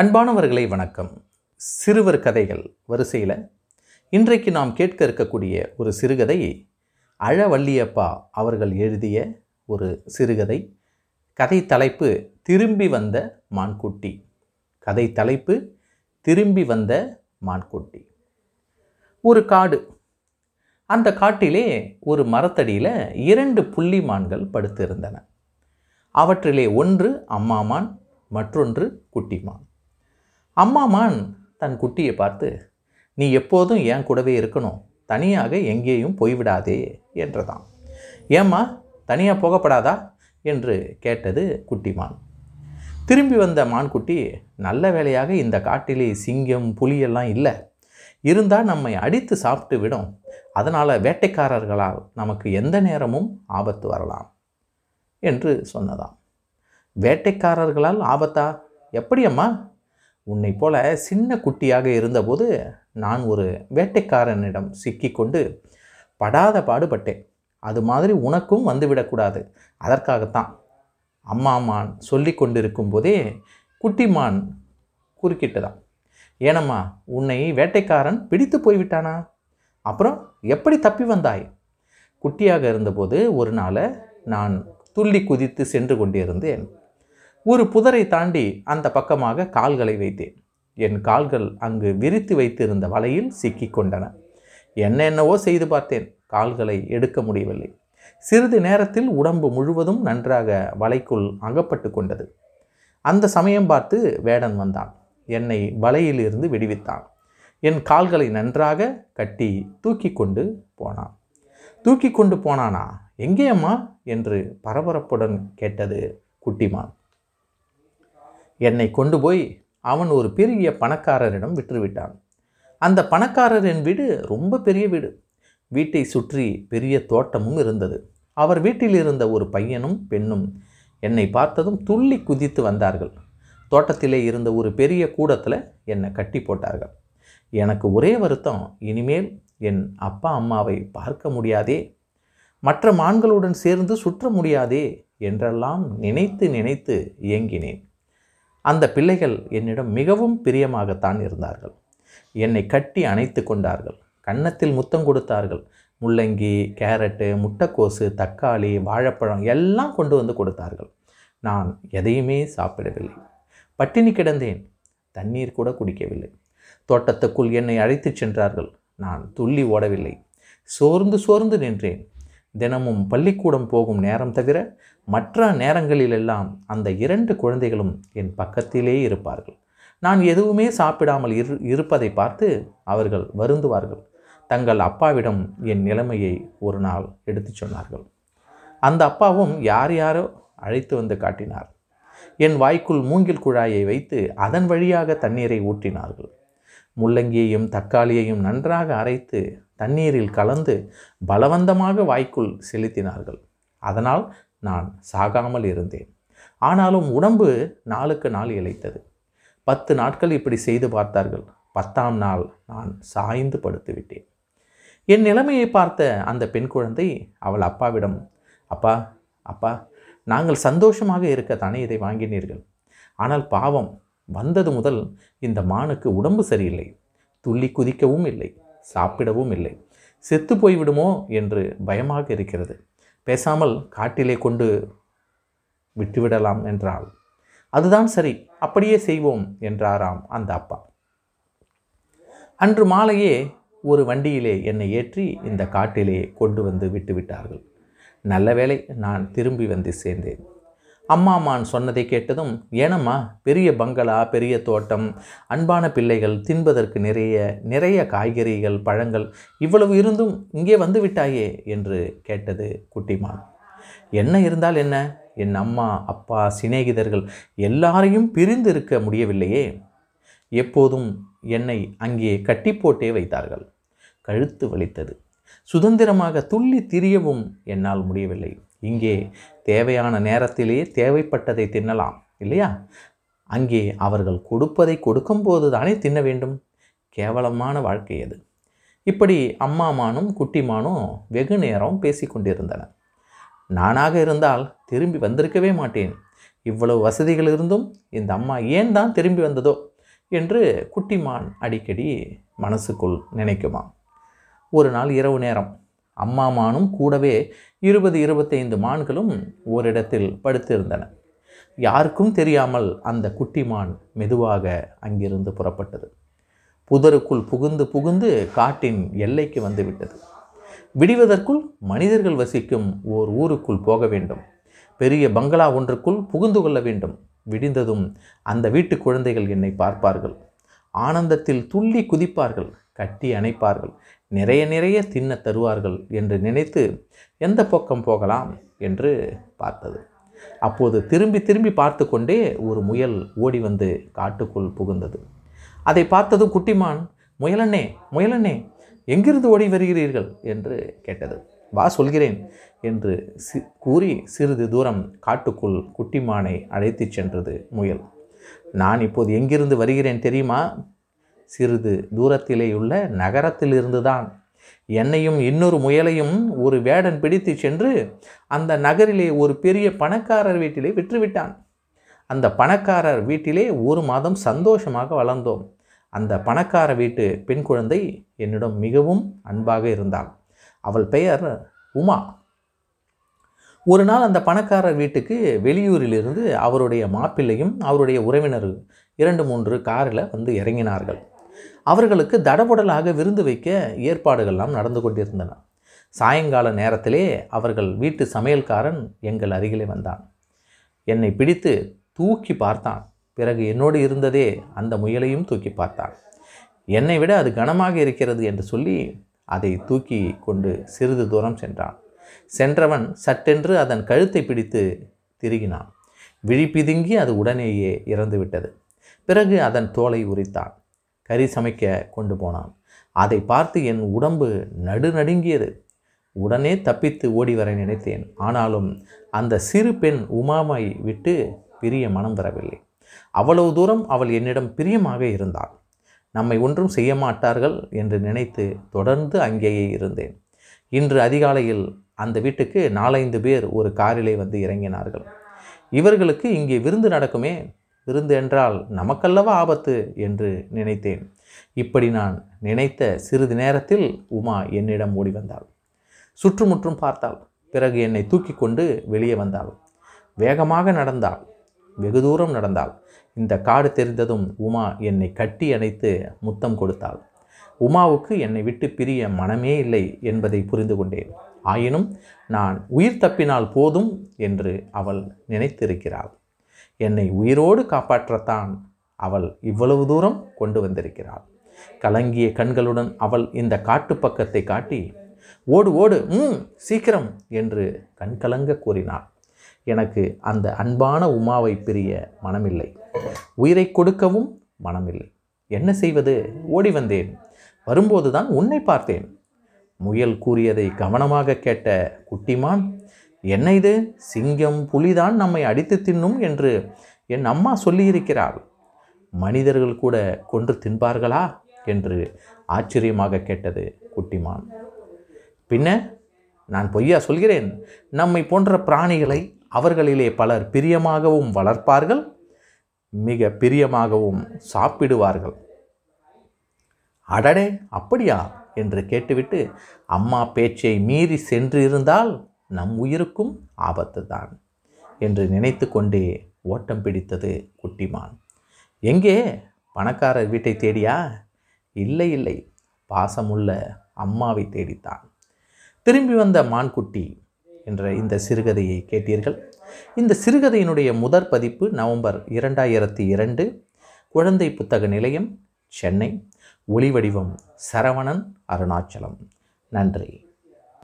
அன்பானவர்களை வணக்கம். சிறுவர் கதைகள் வரிசையில் இன்றைக்கு நாம் கேட்க இருக்கக்கூடிய ஒரு சிறுகதை அழவள்ளியப்பா அவர்கள் எழுதிய ஒரு சிறுகதை கதை தலைப்பு திரும்பி வந்த மான்குட்டி. கதை தலைப்பு திரும்பி வந்த மான்குட்டி. ஒரு காடு. அந்த காட்டிலே ஒரு மரத்தடியில் இரண்டு புள்ளி மான்கள் படுத்திருந்தன. அவற்றிலே ஒன்று அம்மாமான் மற்றொன்று குட்டிமான் அம்மாமான் தன் குட்டியை பார்த்து நீ எப்போதும் என் கூடவே இருக்கணும். தனியாக எங்கேயும் போய்விடாதே என்றதான் ஏம்மா தனியாக போகப்படாதா? என்று கேட்டது குட்டிமான் திரும்பி வந்த மான்குட்டி நல்ல வேலையாக இந்த காட்டிலே சிங்கம் புலியெல்லாம் இல்லை. இருந்தால் நம்மை அடித்து சாப்பிட்டு விடும். அதனால் வேட்டைக்காரர்களால் நமக்கு எந்த நேரமும் ஆபத்து வரலாம் என்று சொன்னதாம். வேட்டைக்காரர்களால் ஆபத்தா? எப்படியம்மா? உன்னை போல சின்ன குட்டியாக இருந்தபோது நான் ஒரு வேட்டைக்காரனிடம் சிக்கிக்கொண்டு படாத பாடுபட்டேன். அது மாதிரி உனக்கும் வந்துவிடக்கூடாது. அதற்காகத்தான் அம்மாமான் சொல்லி கொண்டிருக்கும் போதே குட்டிமான் குறுக்கிட்டுதான் ஏனம்மா உன்னை வேட்டைக்காரன் பிடித்து போய்விட்டானா? அப்புறம் எப்படி தப்பி வந்தாய்? குட்டியாக இருந்தபோது ஒரு நாள் நான் துள்ளி குதித்து சென்று கொண்டிருந்தேன். ஒரு புதரை தாண்டி அந்த பக்கமாக கால்களை வைத்தேன். என் கால்கள் அங்கு விரித்து வைத்திருந்த வலையில் சிக்கிக் கொண்டன. என்னென்னவோ செய்து பார்த்தேன். கால்களை எடுக்க முடியவில்லை. சிறிது நேரத்தில் உடம்பு முழுவதும் நன்றாக வலைக்குள் அகப்பட்டு கொண்டது. அந்த சமயம் பார்த்து வேடன் வந்தான். என்னை வலையிலிருந்து விடுவித்தான். என் கால்களை நன்றாக கட்டி தூக்கி கொண்டு போனான். தூக்கி கொண்டு போனானா? எங்கே அம்மா என்று பரபரப்புடன் கேட்டது குட்டிமான். என்னை கொண்டு போய் அவன் ஒரு பெரிய பணக்காரரிடம் விற்றுவிட்டான். அந்த பணக்காரரின் வீடு ரொம்ப பெரிய வீடு. வீட்டை சுற்றி பெரிய தோட்டமும் இருந்தது. அவர் வீட்டில் இருந்த ஒரு பையனும் பெண்ணும் என்னை பார்த்ததும் துள்ளி குதித்து வந்தார்கள். தோட்டத்திலே இருந்த ஒரு பெரிய கூடத்தில் என்னை கட்டி போட்டார்கள். எனக்கு ஒரே வருத்தம் இனிமேல் என் அப்பா அம்மாவை பார்க்க முடியாதே மற்ற மான்களுடன் சேர்ந்து சுற்ற முடியாதே என்றெல்லாம் நினைத்து நினைத்து இயங்கினேன் அந்த பிள்ளைகள் என்னிடம் மிகவும் பிரியமாகத்தான் இருந்தார்கள். என்னை கட்டி அணைத்து கொண்டார்கள். கன்னத்தில் முத்தம் கொடுத்தார்கள். முள்ளங்கி கேரட்டு முட்டைக்கோசு தக்காளி வாழைப்பழம் எல்லாம் கொண்டு வந்து கொடுத்தார்கள். நான் எதையுமே சாப்பிடவில்லை. பட்டினி கிடந்தேன். தண்ணீர் கூட குடிக்கவில்லை. தோட்டத்துக்குள் என்னை அழைத்துச் சென்றார்கள். நான் துள்ளி ஓடவில்லை. சோர்ந்து சோர்ந்து நின்றேன். தினமும் பள்ளிக்கூடம் போகும் நேரம் தவிர மற்ற நேரங்களிலெல்லாம் அந்த இரண்டு குழந்தைகளும் என் பக்கத்திலே இருப்பார்கள். நான் எதுவுமே சாப்பிடாமல் இரு இருப்பதை பார்த்து அவர்கள் வருந்துவார்கள். தங்கள் அப்பாவிடம் என் நிலைமையை ஒரு நாள் எடுத்துச் சொன்னார்கள். அந்த அப்பாவும் யார் யாரோ அழைத்து வந்து காட்டினார். என் வாய்க்குள் மூங்கில் குழாயை வைத்து அதன் வழியாக தண்ணீரை ஊற்றினார்கள். முள்ளங்கியையும் தக்காளியையும் நன்றாக அரைத்து தண்ணீரில் கலந்து பலவந்தமாக வாய்க்குள் செலுத்தினார்கள். அதனால் நான் சாகாமல் இருந்தேன். ஆனாலும் உடம்பு நாளுக்கு நாள் இழைத்தது. பத்து நாட்கள் இப்படி செய்து பார்த்தார்கள். பத்தாம் நாள் நான் சாய்ந்து படுத்து விட்டேன். என் நிலைமையை பார்த்த அந்த பெண் குழந்தை அவள் அப்பாவிடம் அப்பா அப்பா நாங்கள் சந்தோஷமாக இருக்கத்தானே இதை வாங்கினீர்கள். ஆனால் பாவம் வந்தது முதல் இந்த மானுக்கு உடம்பு சரியில்லை. துள்ளி குதிக்கவும் இல்லை. சாப்பிடவும் இல்லை. செத்து போய்விடுமோ என்று பயமாக இருக்கிறது. பேசாமல் காட்டிலே கொண்டு விட்டுவிடலாம் என்றாள். அதுதான் சரி அப்படியே செய்வோம் என்றாராம் அந்த அப்பா. அன்று மாலையே ஒரு வண்டியிலே என்னை ஏற்றி இந்த காட்டிலே கொண்டு வந்து விட்டுவிட்டார்கள். நல்ல வேளை நான் திரும்பி வந்து சேர்ந்தேன். அம்மாமான் சொன்னதை கேட்டதும் ஏனம்மா பெரிய பங்களா பெரிய தோட்டம் அன்பான பிள்ளைகள் தின்பதற்கு நிறைய நிறைய காய்கறிகள் பழங்கள் இவ்வளவு இருந்தும் இங்கே வந்து விட்டாயே? என்று கேட்டது குட்டிமான். என்ன இருந்தால் என்ன? என் அம்மா அப்பா சிநேகிதர்கள் எல்லாரையும் பிரிந்து இருக்க முடியவில்லையே? எப்போதும் என்னை அங்கே கட்டி போட்டே வைத்தார்கள். கழுத்து வலித்தது. சுதந்திரமாக துள்ளி திரியவும் என்னால் முடியவில்லை. இங்கே தேவையான நேரத்திலே தேவைப்பட்டதை தின்னலாம் இல்லையா? அங்கே அவர்கள் கொடுப்பதை கொடுக்கும்போது தானே தின்ன வேண்டும். கேவலமான வாழ்க்கை அது. இப்படி அம்மாமானும் குட்டிமானும் வெகு நேரம் பேசிக்கொண்டிருந்தன நானாக இருந்தால் திரும்பி வந்திருக்கவே மாட்டேன். இவ்வளவு வசதிகள் இருந்தும் இந்த அம்மா ஏன் தான் திரும்பி வந்ததோ என்று குட்டிமான் அடிக்கடி மனசுக்குள் நினைக்குமா ஒரு நாள் இரவு நேரம். அம்மா மானும் கூடவே இருபது இருபத்தைந்து மான்களும் ஓரிடத்தில் படுத்திருந்தன. யாருக்கும் தெரியாமல் அந்த குட்டிமான் மெதுவாக அங்கிருந்து புறப்பட்டது. புதருக்குள் புகுந்து புகுந்து காட்டின் எல்லைக்கு வந்துவிட்டது. விடிவதற்குள் மனிதர்கள் வசிக்கும் ஓர் ஊருக்குள் போக வேண்டும். பெரிய பங்களா ஒன்றுக்குள் புகுந்து கொள்ள வேண்டும். விடிந்ததும் அந்த வீட்டு குழந்தைகள் என்னை பார்ப்பார்கள். ஆனந்தத்தில் துள்ளி குதிப்பார்கள். கட்டி அணைப்பார்கள். நிறைய நிறைய தின்ன தருவார்கள் என்று நினைத்து எந்த பக்கம் போகலாம் என்று பார்த்தது. அப்போது திரும்பி திரும்பி பார்த்து கொண்டே ஒரு முயல் ஓடி வந்து காட்டுக்குள் புகுந்தது. அதை பார்த்ததும் குட்டிமான் முயலண்ணே முயலண்ணே எங்கிருந்து ஓடி வருகிறீர்கள்? என்று கேட்டது. வா சொல்கிறேன் என்று சி கூறி சிறிது தூரம் காட்டுக்குள் குட்டிமானை அழைத்துச் சென்றது முயல். நான் இப்போது எங்கிருந்து வருகிறேன் தெரியுமா? சிறிது தூரத்திலேயுள்ள நகரத்திலிருந்து தான் என்னையும் இன்னொரு முயலையும் ஒரு வேடன் பிடித்து சென்று அந்த நகரிலே ஒரு பெரிய பணக்காரர் வீட்டிலே விற்றுவிட்டான். அந்த பணக்காரர் வீட்டிலே ஒரு மாதம் சந்தோஷமாக வளர்ந்தோம். அந்த பணக்கார வீட்டு பெண் குழந்தை என்னிடம் மிகவும் அன்பாக இருந்தாள். அவள் பெயர் உமா. ஒரு நாள் அந்த பணக்காரர் வீட்டுக்கு வெளியூரிலிருந்து அவருடைய மாப்பிள்ளையும் அவருடைய உறவினர் இரண்டு மூன்று காரில் வந்து இறங்கினார்கள். அவர்களுக்கு தடபுடலாக விருந்து வைக்க ஏற்பாடுகள்லாம் நடந்து கொண்டிருந்தன. சாயங்கால நேரத்திலே அவர்கள் வீட்டு சமையல்காரன் எங்கள் அருகிலே வந்தான். என்னை பிடித்து தூக்கி பார்த்தான். பிறகு என்னோடு இருந்ததே அந்த முயலையும் தூக்கி பார்த்தான். என்னை விட அது கனமாக இருக்கிறது என்று சொல்லி அதை தூக்கி கொண்டு சிறிது தூரம் சென்றான். சென்றவன் சட்டென்று அதன் கழுத்தை பிடித்து திருகினான். விழிப்பிதுங்கி அது உடனேயே இறந்துவிட்டது. பிறகு அதன் தோலை உரித்தான். கறி சமைக்க கொண்டு போனான். அதை பார்த்து என் உடம்பு நடுநடுங்கியது. உடனே தப்பித்து ஓடி வர நினைத்தேன். ஆனாலும் அந்த சிறு பெண் உமாமை விட்டு பிரிய மனம் வரவில்லை. அவ்வளவு தூரம் அவள் என்னிடம் பிரியமாக இருந்தாள். நம்மை ஒன்றும் செய்ய மாட்டார்கள் என்று நினைத்து தொடர்ந்து அங்கேயே இருந்தேன். இன்று அதிகாலையில் அந்த வீட்டுக்கு நாலைந்து பேர் ஒரு காரிலே வந்து இறங்கினார்கள். இவர்களுக்கு இங்கே விருந்து நடக்குமே விருந்து என்றால் நமக்கல்லவா ஆபத்து என்று நினைத்தேன். இப்படி நான் நினைத்த சிறிது நேரத்தில் உமா என்னிடம் ஓடி வந்தாள். சுற்றுமுற்றும் பார்த்தாள். பிறகு என்னை தூக்கி கொண்டு வெளியே வந்தாள். வேகமாக நடந்தாள். வெகு தூரம் நடந்தாள். இந்த காடு தெரிந்ததும் உமா என்னை கட்டி அணைத்து முத்தம் கொடுத்தாள். உமாவுக்கு என்னை விட்டு பிரிய மனமே இல்லை என்பதை புரிந்து கொண்டேன். ஆயினும் நான் உயிர் தப்பினால் போதும் என்று அவள் நினைத்திருக்கிறாள். என்னை உயிரோடு காப்பாற்றத்தான் அவள் இவ்வளவு தூரம் கொண்டு வந்திருக்கிறாள். கலங்கிய கண்களுடன் அவள் இந்த காட்டு பக்கத்தை காட்டி ஓடு ஓடு ம் சீக்கிரம் என்று கண்கலங்க கூறினாள். எனக்கு அந்த அன்பான உமாவை பிரிய மனமில்லை. உயிரை கொடுக்கவும் மனமில்லை. என்ன செய்வது? ஓடி வந்தேன். வரும்போதுதான் உன்னை பார்த்தேன். முயல் கூறியதை கவனமாக கேட்ட குட்டிமான் என்ன இது? சிங்கம் புலிதான் நம்மை அடித்து தின்னும் என்று என் அம்மா சொல்லியிருக்கிறாள். மனிதர்கள் கூட கொன்று தின்பார்களா? என்று ஆச்சரியமாக கேட்டது குட்டிமான். பின்ன நான் பொய்யா சொல்கிறேன். நம்மை போன்ற பிராணிகளை அவர்களிலே பலர் பிரியமாகவும் வளர்ப்பார்கள் மிக பிரியமாகவும் சாப்பிடுவார்கள். அடடே அப்படியா? என்று கேட்டுவிட்டு அம்மா பேச்சை மீறி சென்று இருந்தால் நம் உயிருக்கும் ஆபத்து தான் என்று நினைத்து கொண்டே ஓட்டம் பிடித்தது குட்டிமான். எங்கே? பணக்காரர் வீட்டை தேடியா? இல்லை இல்லை. பாசமுள்ள அம்மாவை தேடித்தான். திரும்பி வந்த மான்குட்டி என்ற இந்த சிறுகதையை கேட்டீர்கள். இந்த சிறுகதையினுடைய முதற் பதிப்பு நவம்பர் இரண்டாயிரத்தி இரண்டு. குழந்தை புத்தக நிலையம் சென்னை. ஒளிவடிவம் சரவணன் அருணாச்சலம். நன்றி.